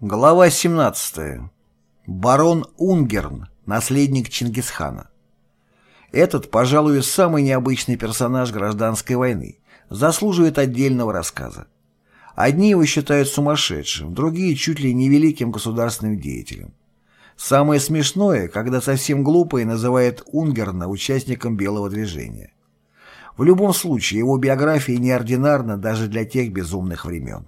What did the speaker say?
Глава 17. Барон Унгерн, наследник Чингисхана. Этот, пожалуй, самый необычный персонаж гражданской войны, заслуживает отдельного рассказа. Одни его считают сумасшедшим, другие чуть ли не великим государственным деятелем. Самое смешное, когда совсем глупые называют Унгерна участником белого движения. В любом случае, его биография неординарна даже для тех безумных времен.